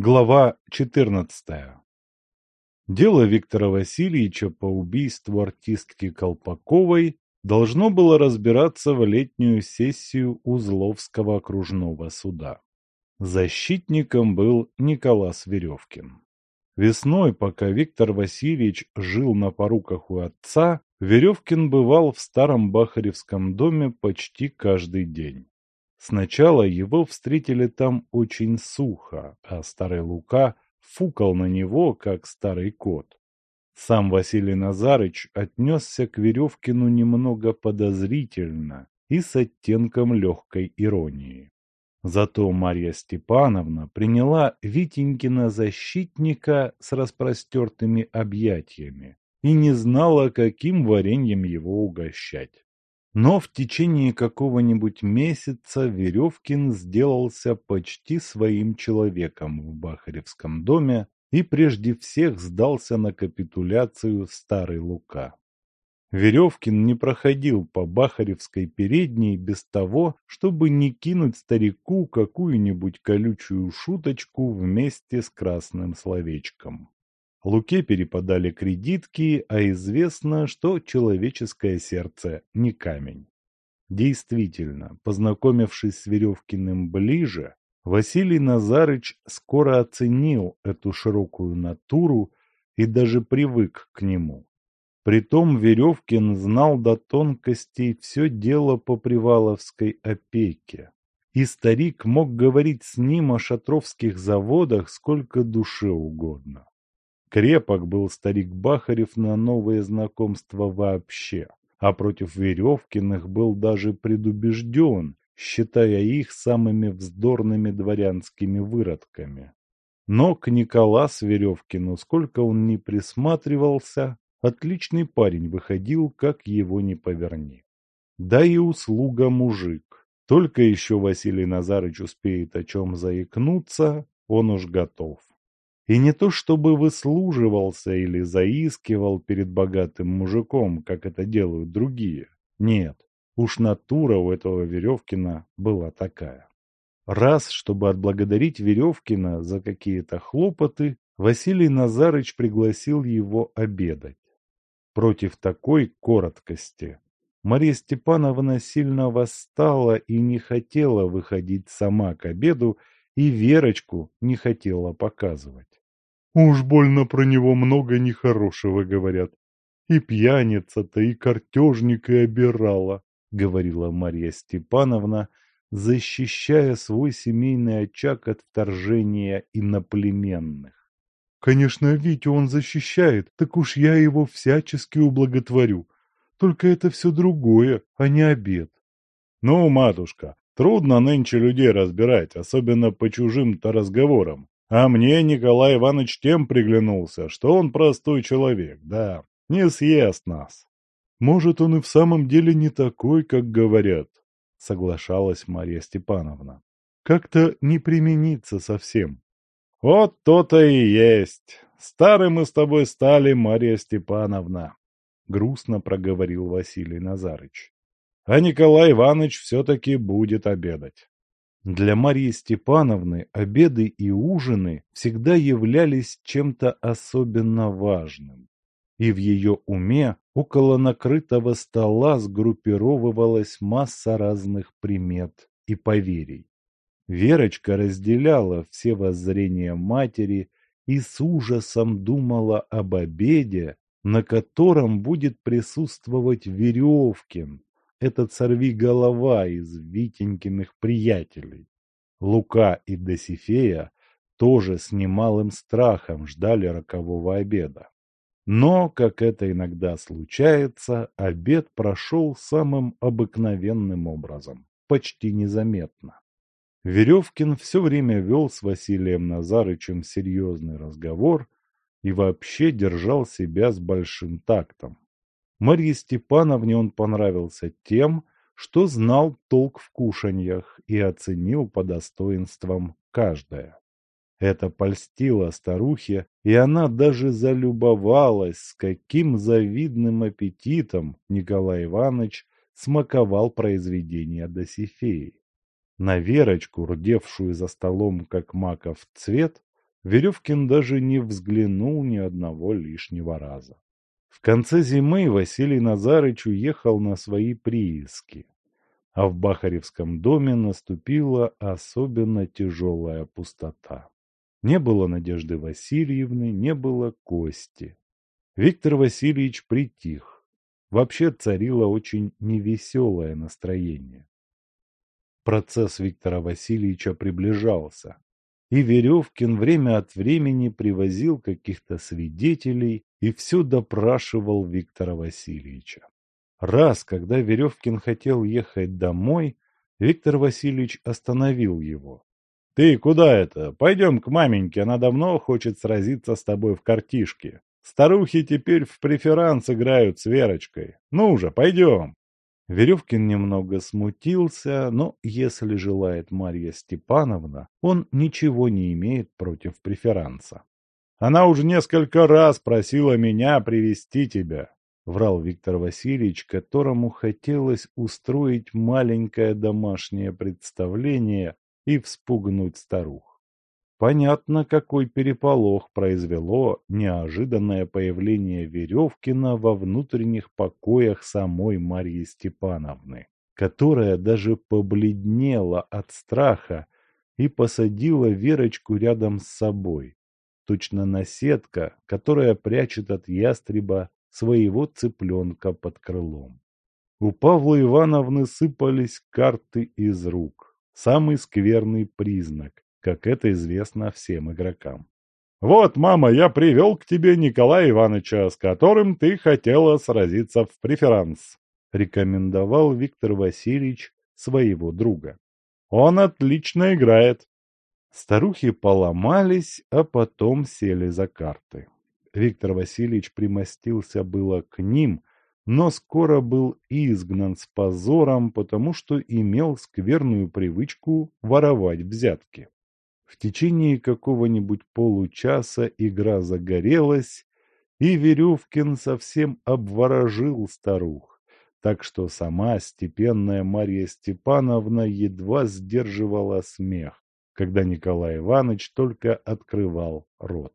Глава 14. Дело Виктора Васильевича по убийству артистки Колпаковой должно было разбираться в летнюю сессию Узловского окружного суда. Защитником был Николас Веревкин. Весной, пока Виктор Васильевич жил на поруках у отца, Веревкин бывал в старом Бахаревском доме почти каждый день. Сначала его встретили там очень сухо, а старый Лука фукал на него, как старый кот. Сам Василий Назарыч отнесся к Веревкину немного подозрительно и с оттенком легкой иронии. Зато Марья Степановна приняла Витенькина защитника с распростертыми объятиями и не знала, каким вареньем его угощать. Но в течение какого-нибудь месяца Веревкин сделался почти своим человеком в Бахаревском доме и прежде всех сдался на капитуляцию старый Лука. Веревкин не проходил по Бахаревской передней без того, чтобы не кинуть старику какую-нибудь колючую шуточку вместе с красным словечком. Луке перепадали кредитки, а известно, что человеческое сердце не камень. Действительно, познакомившись с Веревкиным ближе, Василий Назарыч скоро оценил эту широкую натуру и даже привык к нему. Притом Веревкин знал до тонкостей все дело по Приваловской опеке. И старик мог говорить с ним о шатровских заводах сколько душе угодно. Крепок был старик Бахарев на новые знакомства вообще, а против Веревкиных был даже предубежден, считая их самыми вздорными дворянскими выродками. Но к Николас Веревкину, сколько он ни присматривался, отличный парень выходил, как его ни поверни. Да и услуга мужик. Только еще Василий Назарыч успеет о чем заикнуться, он уж готов. И не то чтобы выслуживался или заискивал перед богатым мужиком, как это делают другие. Нет, уж натура у этого Веревкина была такая. Раз, чтобы отблагодарить Веревкина за какие-то хлопоты, Василий Назарыч пригласил его обедать. Против такой короткости Мария Степановна сильно восстала и не хотела выходить сама к обеду, и Верочку не хотела показывать. Уж больно про него много нехорошего говорят. И пьяница-то, и картежник, и обирала, говорила Марья Степановна, защищая свой семейный очаг от вторжения иноплеменных. Конечно, Витю он защищает, так уж я его всячески ублаготворю. Только это все другое, а не обед. Ну, матушка, трудно нынче людей разбирать, особенно по чужим-то разговорам. А мне Николай Иванович тем приглянулся, что он простой человек, да, не съест нас. Может, он и в самом деле не такой, как говорят, соглашалась Марья Степановна. Как-то не примениться совсем. Вот то-то и есть. Старый мы с тобой стали, Марья Степановна, грустно проговорил Василий Назарыч. А Николай Иванович все-таки будет обедать. Для Марьи Степановны обеды и ужины всегда являлись чем-то особенно важным. И в ее уме около накрытого стола сгруппировывалась масса разных примет и поверий. Верочка разделяла все воззрения матери и с ужасом думала об обеде, на котором будет присутствовать Веревкин, этот сорви-голова из Витенькиных приятелей. Лука и Досифея тоже с немалым страхом ждали рокового обеда. Но, как это иногда случается, обед прошел самым обыкновенным образом, почти незаметно. Веревкин все время вел с Василием Назарычем серьезный разговор и вообще держал себя с большим тактом. Марье Степановне он понравился тем, что знал толк в кушаньях и оценил по достоинствам каждое. Это польстило старухе, и она даже залюбовалась, с каким завидным аппетитом Николай Иванович смаковал произведения Досифеи. На Верочку, рдевшую за столом, как маков цвет, Веревкин даже не взглянул ни одного лишнего раза. В конце зимы Василий Назарыч уехал на свои прииски, а в Бахаревском доме наступила особенно тяжелая пустота. Не было Надежды Васильевны, не было Кости. Виктор Васильевич притих. Вообще царило очень невеселое настроение. Процесс Виктора Васильевича приближался, и Веревкин время от времени привозил каких-то свидетелей и все допрашивал Виктора Васильевича. Раз, когда Веревкин хотел ехать домой, Виктор Васильевич остановил его. «Ты куда это? Пойдем к маменьке, она давно хочет сразиться с тобой в картишке. Старухи теперь в преферанс играют с Верочкой. Ну же, пойдем!» Веревкин немного смутился, но если желает Марья Степановна, он ничего не имеет против преферанса. «Она уже несколько раз просила меня привести тебя», — врал Виктор Васильевич, которому хотелось устроить маленькое домашнее представление и вспугнуть старух. Понятно, какой переполох произвело неожиданное появление Веревкина во внутренних покоях самой Марьи Степановны, которая даже побледнела от страха и посадила Верочку рядом с собой, точно наседка, которая прячет от ястреба своего цыпленка под крылом. У Павла Ивановны сыпались карты из рук. Самый скверный признак, как это известно всем игрокам. «Вот, мама, я привел к тебе Николая Ивановича, с которым ты хотела сразиться в преферанс», рекомендовал Виктор Васильевич своего друга. «Он отлично играет». Старухи поломались, а потом сели за карты. Виктор Васильевич примостился было к ним, но скоро был изгнан с позором, потому что имел скверную привычку воровать взятки. В течение какого-нибудь получаса игра загорелась, и Веревкин совсем обворожил старух, так что сама степенная Марья Степановна едва сдерживала смех, когда Николай Иванович только открывал рот.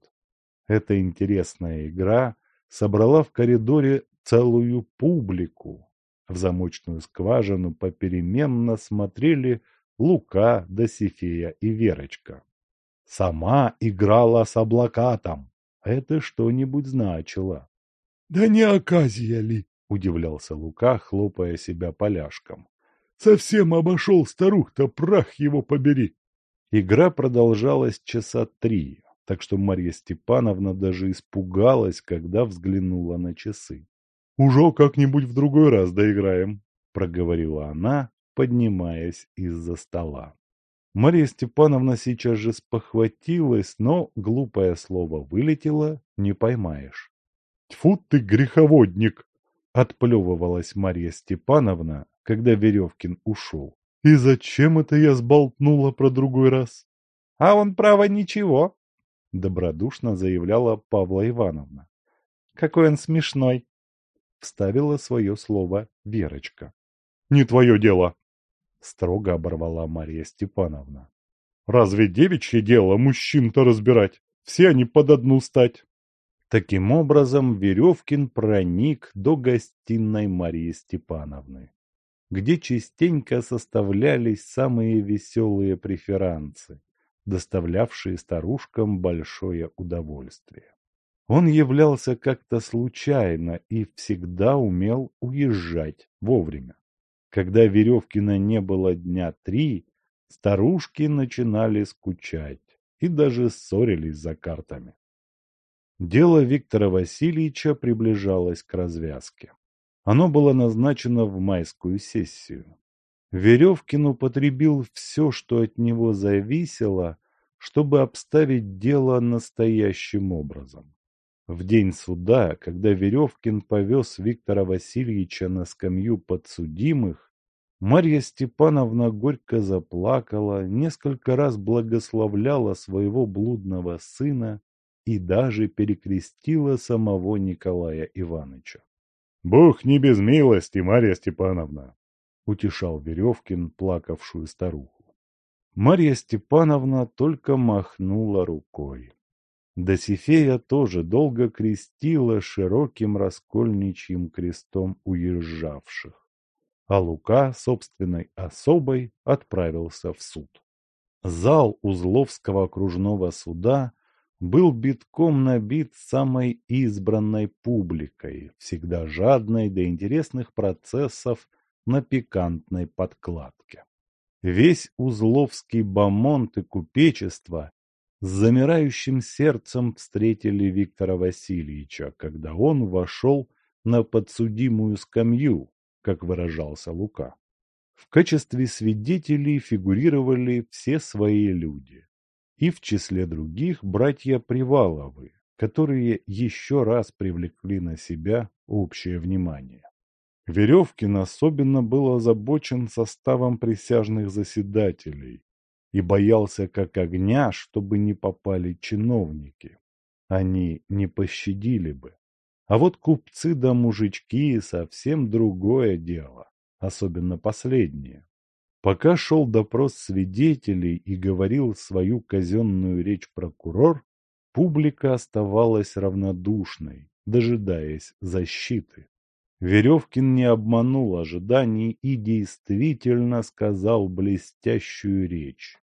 Эта интересная игра собрала в коридоре целую публику. В замочную скважину попеременно смотрели Лука, Досифея и Верочка. Сама играла с облакатом. Это что-нибудь значило. — Да не оказия ли? — удивлялся Лука, хлопая себя поляшком. — Совсем обошел старух-то, прах его побери. Игра продолжалась часа три, так что Марья Степановна даже испугалась, когда взглянула на часы. «Уже как-нибудь в другой раз доиграем», — проговорила она, поднимаясь из-за стола. Мария Степановна сейчас же спохватилась, но глупое слово вылетело, не поймаешь. «Тьфу ты, греховодник!» — отплевывалась Марья Степановна, когда Веревкин ушел. «И зачем это я сболтнула про другой раз?» «А он, право, ничего», — добродушно заявляла Павла Ивановна. «Какой он смешной!» вставила свое слово Верочка. «Не твое дело!» — строго оборвала Мария Степановна. «Разве девичье дело мужчин-то разбирать? Все они под одну стать!» Таким образом, Веревкин проник до гостиной Марии Степановны, где частенько составлялись самые веселые преферансы, доставлявшие старушкам большое удовольствие. Он являлся как-то случайно и всегда умел уезжать вовремя. Когда Веревкина не было дня три, старушки начинали скучать и даже ссорились за картами. Дело Виктора Васильевича приближалось к развязке. Оно было назначено в майскую сессию. Веревкин употребил все, что от него зависело, чтобы обставить дело настоящим образом. В день суда, когда Веревкин повез Виктора Васильевича на скамью подсудимых, Марья Степановна горько заплакала, несколько раз благословляла своего блудного сына и даже перекрестила самого Николая Ивановича. — Бог не без милости, Марья Степановна! — утешал Веревкин плакавшую старуху. Марья Степановна только махнула рукой. Досифея тоже долго крестила широким раскольничьим крестом уезжавших, а Лука собственной особой отправился в суд. Зал Узловского окружного суда был битком набит самой избранной публикой, всегда жадной до интересных процессов на пикантной подкладке. Весь Узловский бомонд и купечество с замирающим сердцем встретили Виктора Васильевича, когда он вошел на подсудимую скамью, как выражался Лука. В качестве свидетелей фигурировали все свои люди. И в числе других братья Приваловы, которые еще раз привлекли на себя общее внимание. Веревкин особенно был озабочен составом присяжных заседателей и боялся как огня, чтобы не попали чиновники. Они не пощадили бы. А вот купцы да мужички – совсем другое дело особенно последние. Пока шел допрос свидетелей и говорил свою казенную речь прокурор, публика оставалась равнодушной, дожидаясь защиты. Веревкин не обманул ожиданий и действительно сказал блестящую речь,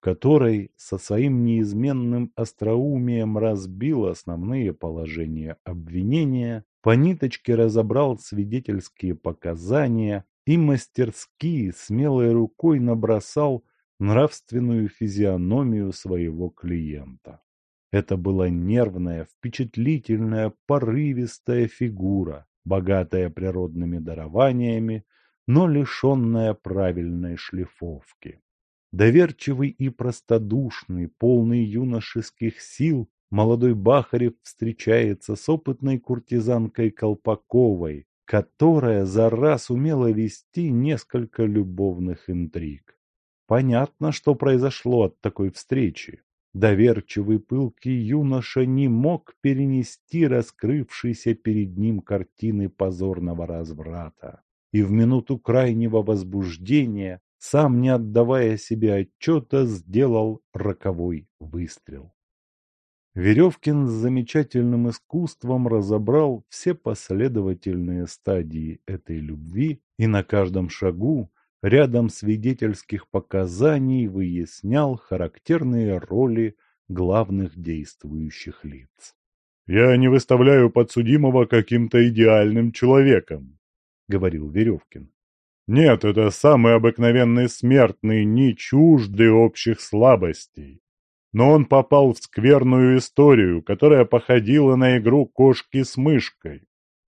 которой со своим неизменным остроумием разбил основные положения обвинения, по ниточке разобрал свидетельские показания, и мастерски, смелой рукой набросал нравственную физиономию своего клиента. Это была нервная, впечатлительная, порывистая фигура, богатая природными дарованиями, но лишенная правильной шлифовки. Доверчивый и простодушный, полный юношеских сил, молодой Бахарев встречается с опытной куртизанкой Колпаковой, которая за раз умела вести несколько любовных интриг. Понятно, что произошло от такой встречи. Доверчивый пылкий юноша не мог перенести раскрывшейся перед ним картины позорного разврата. И в минуту крайнего возбуждения, сам не отдавая себе отчета, сделал роковой выстрел. Веревкин с замечательным искусством разобрал все последовательные стадии этой любви и на каждом шагу рядом свидетельских показаний выяснял характерные роли главных действующих лиц. «Я не выставляю подсудимого каким-то идеальным человеком», — говорил Веревкин. «Нет, это самый обыкновенный смертный, не чуждый общих слабостей но он попал в скверную историю, которая походила на игру кошки с мышкой.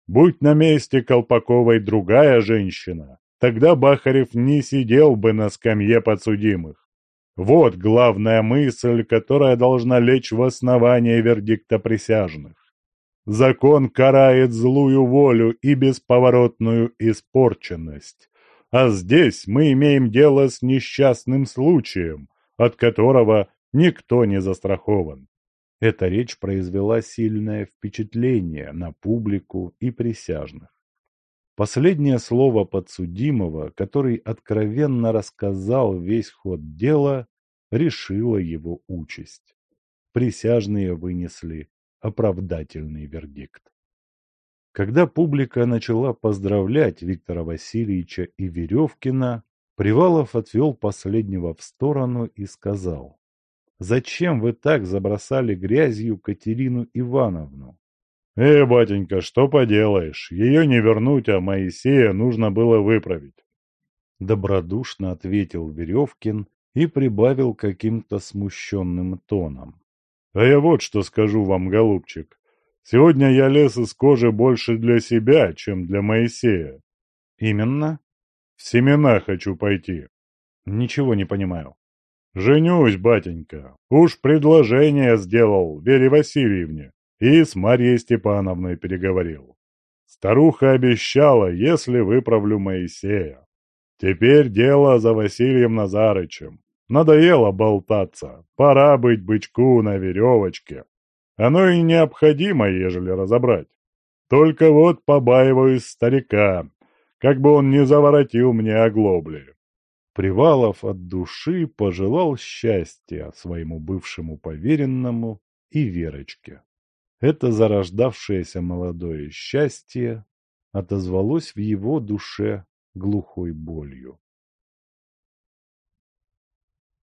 Будь на месте Колпаковой другая женщина, тогда Бахарев не сидел бы на скамье подсудимых. Вот главная мысль, которая должна лечь в основание вердикта присяжных. Закон карает злую волю и бесповоротную испорченность. А здесь мы имеем дело с несчастным случаем, от которого Никто не застрахован. Эта речь произвела сильное впечатление на публику и присяжных. Последнее слово подсудимого, который откровенно рассказал весь ход дела, решило его участь. Присяжные вынесли оправдательный вердикт. Когда публика начала поздравлять Виктора Васильевича и Веревкина, Привалов отвел последнего в сторону и сказал Зачем вы так забросали грязью Катерину Ивановну? Э, батенька, что поделаешь, ее не вернуть, а Моисея нужно было выправить. Добродушно ответил Веревкин и прибавил каким-то смущенным тоном. А я вот что скажу вам, голубчик. Сегодня я лез из кожи больше для себя, чем для Моисея. Именно? В семена хочу пойти. Ничего не понимаю. «Женюсь, батенька. Уж предложение сделал Вере Васильевне и с Марьей Степановной переговорил. Старуха обещала, если выправлю Моисея. Теперь дело за Василием Назарычем. Надоело болтаться, пора быть бычку на веревочке. Оно и необходимо, ежели разобрать. Только вот побаиваюсь старика, как бы он не заворотил мне оглобли. Привалов от души пожелал счастья своему бывшему поверенному и Верочке. Это зарождавшееся молодое счастье отозвалось в его душе глухой болью.